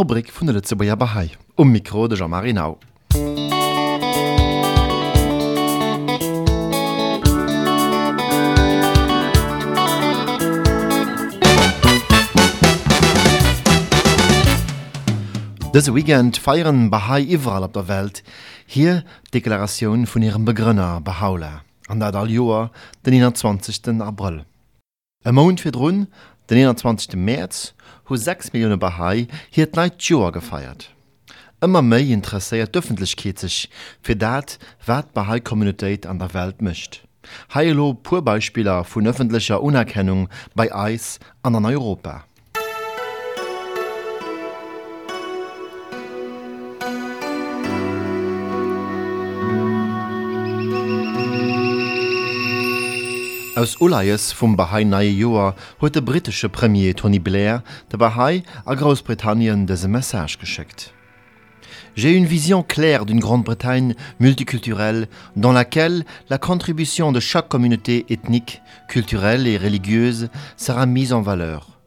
Rubrik vun der Zubeer Bahai um Mikro de Jean-Marie Nau. Dëse Weekend feiern Bahai überall auf der Welt, hier Deklaration von ihrem Begrënner Behaula, an dat all Joer den 20. April. E Mound fir runn den 21. März, hu 6 Millioune Bahai hier Night Joer gefeiert. Immer méi interesseiert d'Öffentlichkeit sich fir dat, wat Bahai-Communityit an der Welt mischt. Heilo pur Beispieler vun öffentlicher Unerkennung bei Eis an Europa. Aus Bahai Premier Tony Blair Bahai. J'ai une vision claire d'une Grande-Bretagne multiculturelle dans laquelle la contribution de chaque communauté ethnique, culturelle et religieuse sera mise en valeur.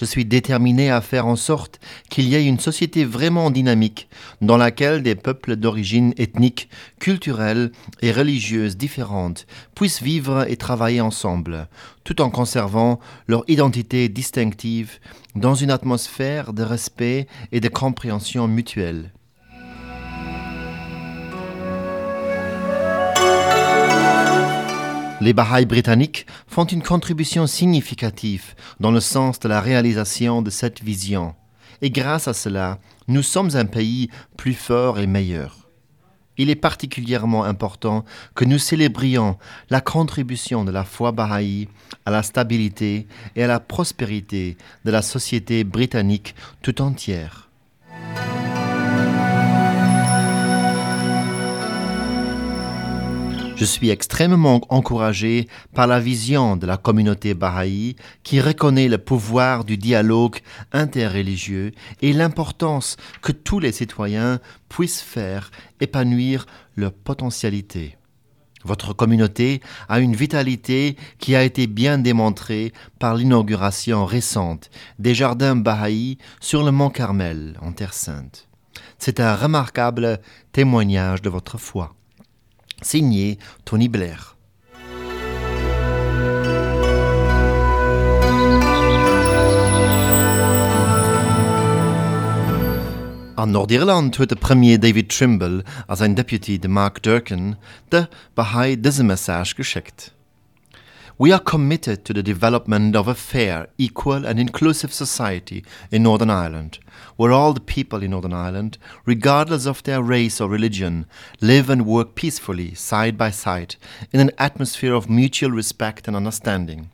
Je suis déterminé à faire en sorte qu'il y ait une société vraiment dynamique dans laquelle des peuples d'origine ethnique, culturelle et religieuse différentes puissent vivre et travailler ensemble, tout en conservant leur identité distinctive dans une atmosphère de respect et de compréhension mutuelle. Les Bahai britanniques font une contribution significative dans le sens de la réalisation de cette vision. Et grâce à cela, nous sommes un pays plus fort et meilleur. Il est particulièrement important que nous célébrions la contribution de la foi Baha'i à la stabilité et à la prospérité de la société britannique tout entière. Je suis extrêmement encouragé par la vision de la communauté Baha'i qui reconnaît le pouvoir du dialogue interreligieux et l'importance que tous les citoyens puissent faire épanouir leur potentialité. Votre communauté a une vitalité qui a été bien démontrée par l'inauguration récente des jardins Baha'i sur le mont Carmel, en Terre Sainte. C'est un remarquable témoignage de votre foi. Signé Tony Blair. An Nordirland huet de Premier David Trimble as ein Deputy de Mark Durkin de Bahai dëse Message geschickt. We are committed to the development of a fair, equal and inclusive society in Northern Ireland, where all the people in Northern Ireland, regardless of their race or religion, live and work peacefully, side by side, in an atmosphere of mutual respect and understanding.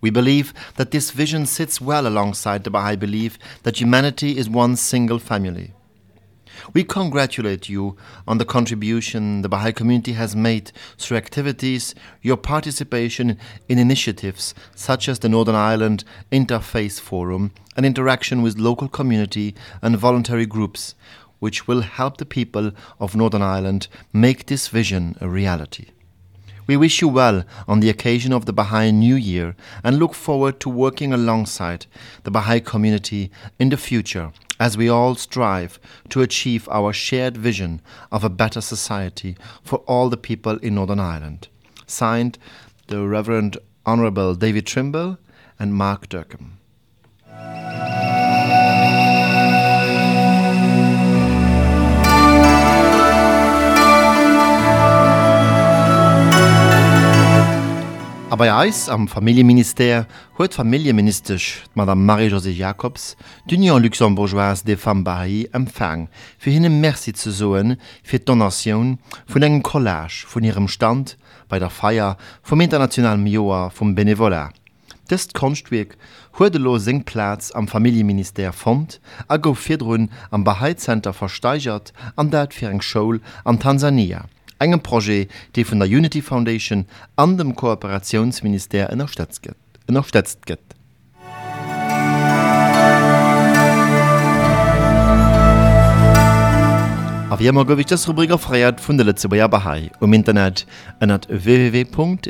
We believe that this vision sits well alongside the Baha'i belief that humanity is one single family. We congratulate you on the contribution the Baha'i community has made through activities, your participation in initiatives such as the Northern Ireland Interfaith Forum, and interaction with local community and voluntary groups, which will help the people of Northern Ireland make this vision a reality. We wish you well on the occasion of the Baha'i New Year and look forward to working alongside the Baha'i community in the future as we all strive to achieve our shared vision of a better society for all the people in Northern Ireland. Signed, the Reverend Honorable David Trimble and Mark Durkham. bei Eis am Familienminister huet familieministersch Madame Marie-José Jacobs d'Union luxembourgeoise de Fambahi empfang, fir hinnem Merci ze soen fir d'Donationun vun engem Collage vun ihrem Stand bei der Feier vom internationalen Joer vum Benevola. Dst Konstwiek huedelo Sengplatz am Familienminister fond a gouf firrunn am Baha'i-Center versteigert an dat fir eng Schoul an Tansania. engem Projekt, dei von der Unity Foundation an dem Kooperationsminister unterstützt wird. ënnerstëtzt gëtt. Aémer gouf ich das Rubriker freiiert vun de Lettzebauer Bahai im Internet ënnert www.bahai.lu.